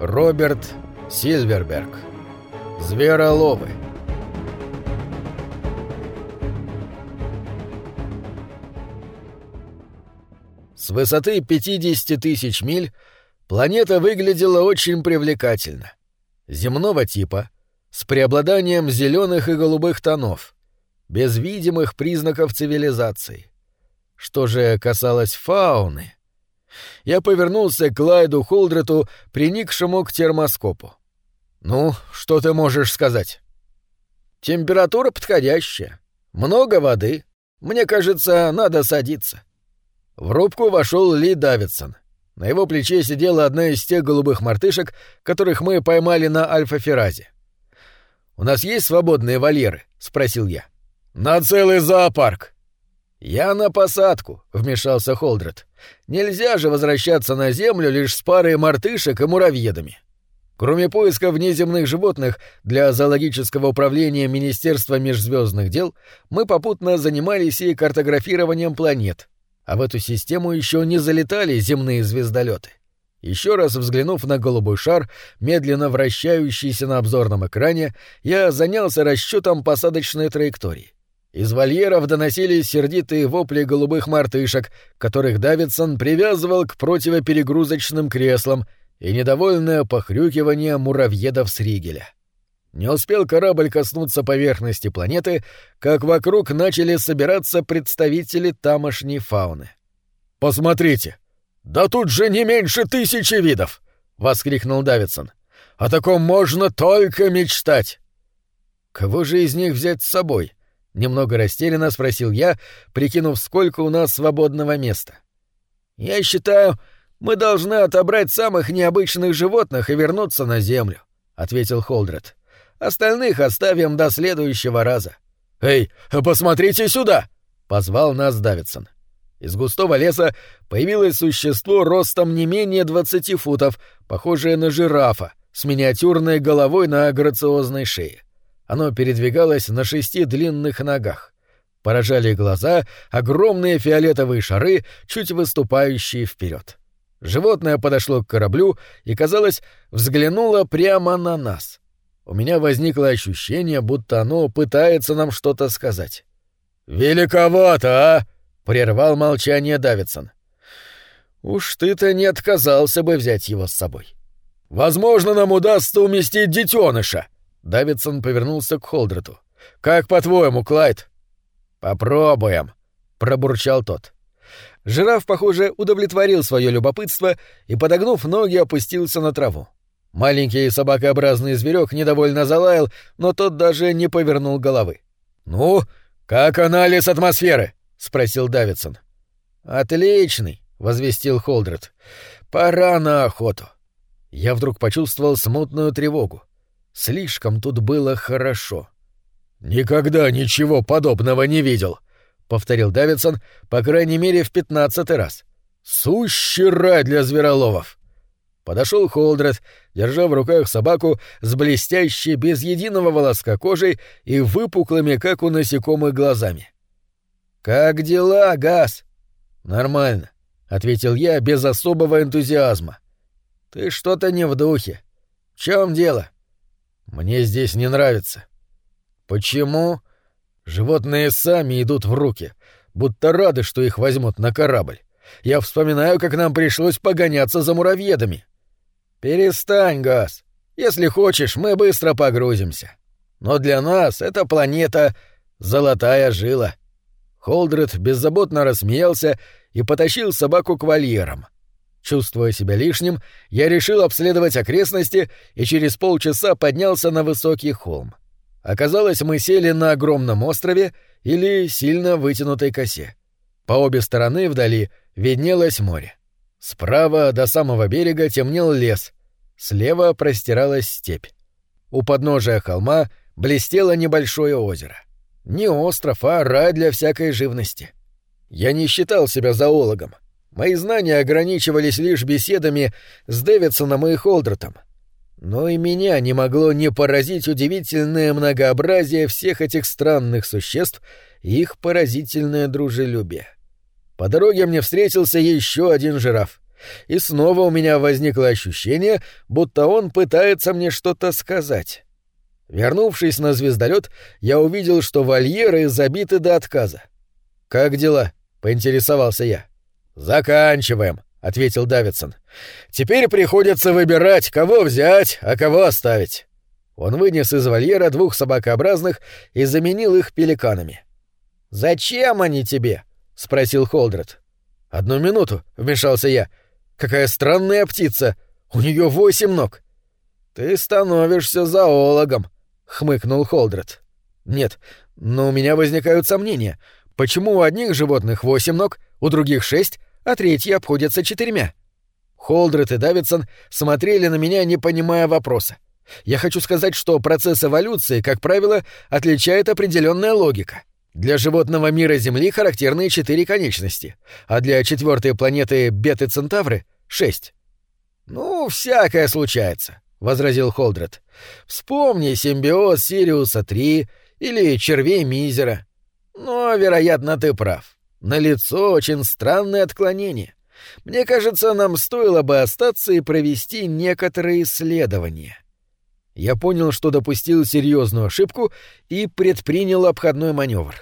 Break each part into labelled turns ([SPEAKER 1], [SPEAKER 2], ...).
[SPEAKER 1] Роберт Сильверберг. Звероловы. С высоты 50 тысяч миль планета выглядела очень привлекательно. Земного типа, с преобладанием зеленых и голубых тонов, без видимых признаков цивилизации. Что же касалось фауны... Я повернулся к Лайду Холдрету, приникшему к термоскопу. «Ну, что ты можешь сказать?» «Температура подходящая. Много воды. Мне кажется, надо садиться». В рубку вошел Ли Давидсон. На его плече сидела одна из тех голубых мартышек, которых мы поймали на Альфа-Феразе. «У нас есть свободные вольеры?» — спросил я. «На целый зоопарк!» «Я на посадку», — вмешался Холдред. «Нельзя же возвращаться на Землю лишь с парой мартышек и муравьедами». Кроме поиска внеземных животных для зоологического управления Министерства межзвездных дел, мы попутно занимались и картографированием планет, а в эту систему еще не залетали земные звездолеты. Еще раз взглянув на голубой шар, медленно вращающийся на обзорном экране, я занялся расчетом посадочной траектории. Из вольеров доносились сердитые вопли голубых мартышек, которых Давидсон привязывал к противоперегрузочным креслам, и недовольное похрюкивание муравьедов с ригеля. Не успел корабль коснуться поверхности планеты, как вокруг начали собираться представители тамошней фауны. «Посмотрите! Да тут же не меньше тысячи видов!» — воскликнул Давидсон. «О таком можно только мечтать!» «Кого же из них взять с собой?» Немного растерянно спросил я, прикинув, сколько у нас свободного места. «Я считаю, мы должны отобрать самых необычных животных и вернуться на Землю», — ответил Холдред. «Остальных оставим до следующего раза». «Эй, посмотрите сюда!» — позвал нас Давидсон. Из густого леса появилось существо ростом не менее двадцати футов, похожее на жирафа, с миниатюрной головой на грациозной шее. Оно передвигалось на шести длинных ногах. Поражали глаза огромные фиолетовые шары, чуть выступающие вперед. Животное подошло к кораблю и, казалось, взглянуло прямо на нас. У меня возникло ощущение, будто оно пытается нам что-то сказать. «Великовато, а!» — прервал молчание Давидсон. «Уж ты-то не отказался бы взять его с собой». «Возможно, нам удастся уместить детеныша», Давидсон повернулся к Холдрету. «Как по-твоему, Клайд?» «Попробуем», — пробурчал тот. Жираф, похоже, удовлетворил свое любопытство и, подогнув ноги, опустился на траву. Маленький собакообразный зверек недовольно залаял, но тот даже не повернул головы. «Ну, как анализ атмосферы?» — спросил Давидсон. «Отличный», — возвестил Холдред. «Пора на охоту». Я вдруг почувствовал смутную тревогу. Слишком тут было хорошо. «Никогда ничего подобного не видел», — повторил Давидсон, по крайней мере, в пятнадцатый раз. «Сущий рай для звероловов!» Подошел Холдред, держа в руках собаку с блестящей, без единого волоска кожей и выпуклыми, как у насекомых, глазами. «Как дела, Газ?» «Нормально», — ответил я без особого энтузиазма. «Ты что-то не в духе. В чем дело?» Мне здесь не нравится. Почему? Животные сами идут в руки, будто рады, что их возьмут на корабль. Я вспоминаю, как нам пришлось погоняться за муравьедами. Перестань, Газ. Если хочешь, мы быстро погрузимся. Но для нас эта планета — золотая жила. Холдред беззаботно рассмеялся и потащил собаку к вольерам — Чувствуя себя лишним, я решил обследовать окрестности и через полчаса поднялся на высокий холм. Оказалось, мы сели на огромном острове или сильно вытянутой косе. По обе стороны вдали виднелось море. Справа до самого берега темнел лес, слева простиралась степь. У подножия холма блестело небольшое озеро. Не остров, а рай для всякой живности. Я не считал себя зоологом — Мои знания ограничивались лишь беседами с Дэвидсоном и Холдертом. Но и меня не могло не поразить удивительное многообразие всех этих странных существ и их поразительное дружелюбие. По дороге мне встретился еще один жираф. и снова у меня возникло ощущение, будто он пытается мне что-то сказать. Вернувшись на звездолет, я увидел, что вольеры забиты до отказа. «Как дела?» — поинтересовался я. «Заканчиваем», — ответил Давидсон. «Теперь приходится выбирать, кого взять, а кого оставить». Он вынес из вольера двух собакообразных и заменил их пеликанами. «Зачем они тебе?» — спросил Холдред. «Одну минуту», — вмешался я. «Какая странная птица! У нее восемь ног!» «Ты становишься зоологом», — хмыкнул Холдред. «Нет, но у меня возникают сомнения. Почему у одних животных восемь ног, у других шесть, а третьи обходятся четырьмя?» Холдред и Давидсон смотрели на меня, не понимая вопроса. Я хочу сказать, что процесс эволюции, как правило, отличает определенная логика. Для животного мира Земли характерны четыре конечности, а для четвертой планеты Беты Центавры — шесть. «Ну, всякое случается», — возразил Холдред. «Вспомни симбиоз Сириуса-3 или червей Мизера. Но, вероятно, ты прав. Налицо очень странное отклонение. Мне кажется, нам стоило бы остаться и провести некоторые исследования» я понял, что допустил серьезную ошибку и предпринял обходной маневр.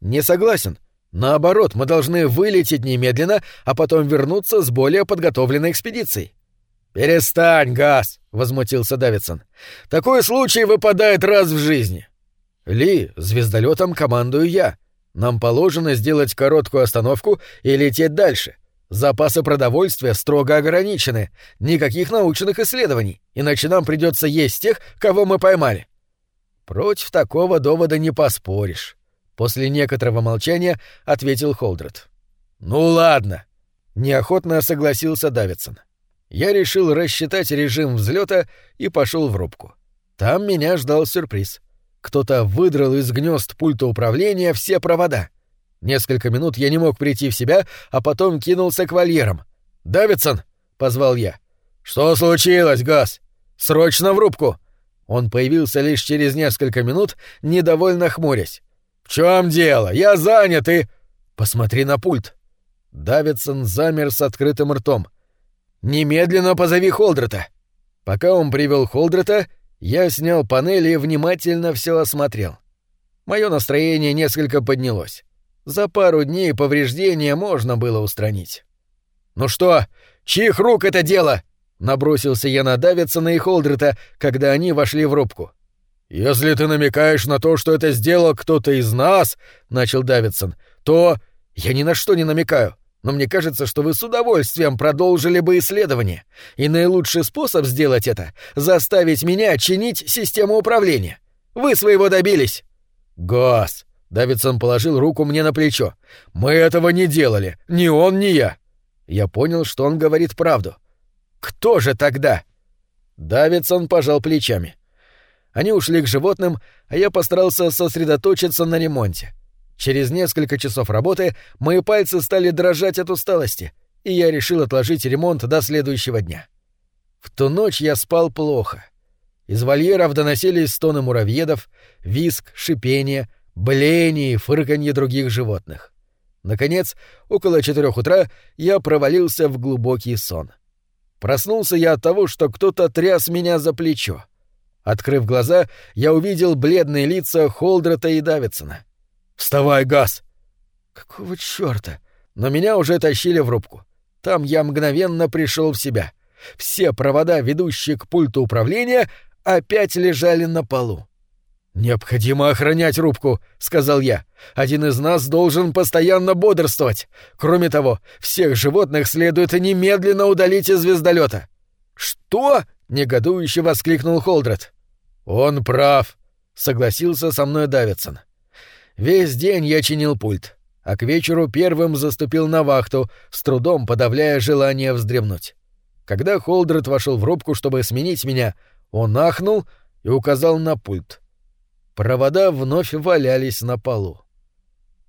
[SPEAKER 1] Не согласен. Наоборот, мы должны вылететь немедленно, а потом вернуться с более подготовленной экспедицией. «Перестань, Газ!» — возмутился Давидсон. «Такой случай выпадает раз в жизни». «Ли, звездолетом командую я. Нам положено сделать короткую остановку и лететь дальше. Запасы продовольствия строго ограничены, никаких научных исследований, иначе нам придется есть тех, кого мы поймали. Против такого довода не поспоришь. После некоторого молчания ответил Холдред. Ну ладно, неохотно согласился Давидсон. Я решил рассчитать режим взлета и пошел в рубку. Там меня ждал сюрприз. Кто-то выдрал из гнезд пульта управления все провода — Несколько минут я не мог прийти в себя, а потом кинулся к вольерам. «Давидсон!» — позвал я. «Что случилось, Газ? Срочно в рубку!» Он появился лишь через несколько минут, недовольно хмурясь. «В чем дело? Я занят и...» «Посмотри на пульт». Давидсон замер с открытым ртом. «Немедленно позови Холдрата!» Пока он привел Холдрата, я снял панель и внимательно все осмотрел. Мое настроение несколько поднялось. За пару дней повреждения можно было устранить. «Ну что, чьих рук это дело?» — набросился я на Давидсона и Холдрета, когда они вошли в рубку. «Если ты намекаешь на то, что это сделал кто-то из нас», — начал Давидсон, — «то...» «Я ни на что не намекаю, но мне кажется, что вы с удовольствием продолжили бы исследование, и наилучший способ сделать это — заставить меня чинить систему управления. Вы своего добились». «Гос!» Давидсон положил руку мне на плечо. «Мы этого не делали. Ни он, ни я». Я понял, что он говорит правду. «Кто же тогда?» Давидсон пожал плечами. Они ушли к животным, а я постарался сосредоточиться на ремонте. Через несколько часов работы мои пальцы стали дрожать от усталости, и я решил отложить ремонт до следующего дня. В ту ночь я спал плохо. Из вольеров доносились стоны муравьедов, виск, шипение — блеяние и фырканье других животных. Наконец, около четырех утра я провалился в глубокий сон. Проснулся я от того, что кто-то тряс меня за плечо. Открыв глаза, я увидел бледные лица Холдрата и Давидсона. «Вставай, Газ!» «Какого чёрта?» Но меня уже тащили в рубку. Там я мгновенно пришел в себя. Все провода, ведущие к пульту управления, опять лежали на полу. «Необходимо охранять рубку», — сказал я. «Один из нас должен постоянно бодрствовать. Кроме того, всех животных следует немедленно удалить из звездолета». «Что?» — негодующе воскликнул Холдред. «Он прав», — согласился со мной Давидсон. Весь день я чинил пульт, а к вечеру первым заступил на вахту, с трудом подавляя желание вздремнуть. Когда Холдред вошел в рубку, чтобы сменить меня, он ахнул и указал на пульт. Провода вновь валялись на полу.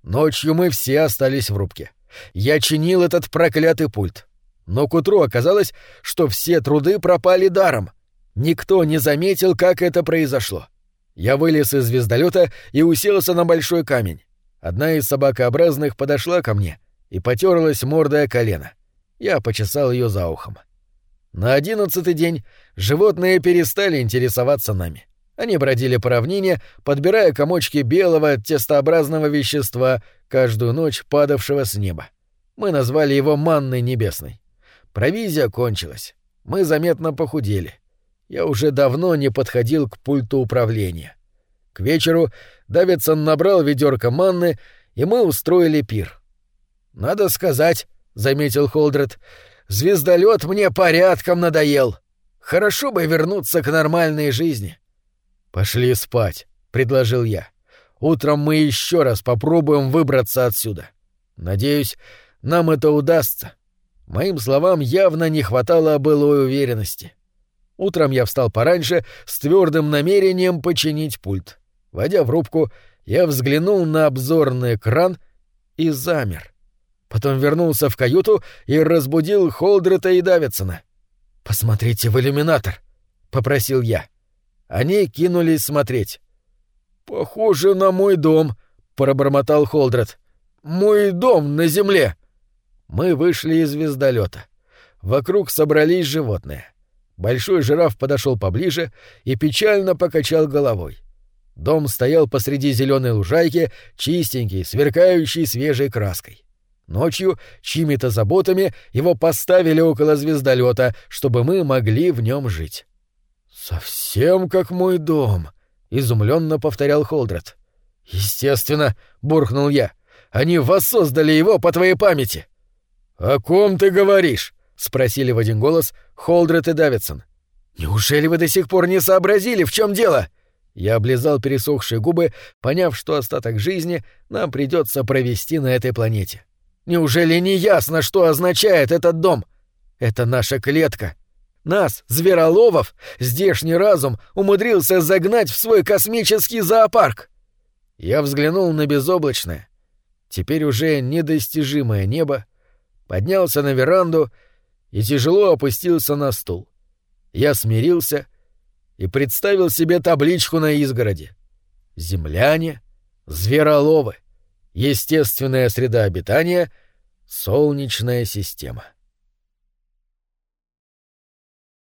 [SPEAKER 1] Ночью мы все остались в рубке. Я чинил этот проклятый пульт. Но к утру оказалось, что все труды пропали даром. Никто не заметил, как это произошло. Я вылез из звездолета и уселся на большой камень. Одна из собакообразных подошла ко мне и потерлась мордой о колено. Я почесал ее за ухом. На одиннадцатый день животные перестали интересоваться нами. Они бродили по равнине, подбирая комочки белого тестообразного вещества, каждую ночь падавшего с неба. Мы назвали его манной небесной. Провизия кончилась. Мы заметно похудели. Я уже давно не подходил к пульту управления. К вечеру Давидсон набрал ведерко манны, и мы устроили пир. «Надо сказать», — заметил Холдред, — «звездолет мне порядком надоел. Хорошо бы вернуться к нормальной жизни». «Пошли спать», — предложил я. «Утром мы еще раз попробуем выбраться отсюда. Надеюсь, нам это удастся». Моим словам явно не хватало былой уверенности. Утром я встал пораньше с твердым намерением починить пульт. Войдя в рубку, я взглянул на обзорный экран и замер. Потом вернулся в каюту и разбудил Холдрета и Давидсона. «Посмотрите в иллюминатор», — попросил я. Они кинулись смотреть. «Похоже на мой дом», — пробормотал Холдред. «Мой дом на земле». Мы вышли из звездолета. Вокруг собрались животные. Большой жираф подошел поближе и печально покачал головой. Дом стоял посреди зеленой лужайки, чистенький, сверкающий свежей краской. Ночью, чьими-то заботами, его поставили около звездолета, чтобы мы могли в нем жить. «Совсем как мой дом», — изумленно повторял Холдред. «Естественно», — буркнул я, — «они воссоздали его по твоей памяти». «О ком ты говоришь?» — спросили в один голос Холдред и Давидсон. «Неужели вы до сих пор не сообразили, в чем дело?» Я облизал пересохшие губы, поняв, что остаток жизни нам придется провести на этой планете. «Неужели не ясно, что означает этот дом? Это наша клетка. Нас, звероловов, здешний разум умудрился загнать в свой космический зоопарк». Я взглянул на безоблачное, теперь уже недостижимое небо, поднялся на веранду и тяжело опустился на стул. Я смирился и представил себе табличку на изгороди. Земляне, звероловы, естественная среда обитания, солнечная система.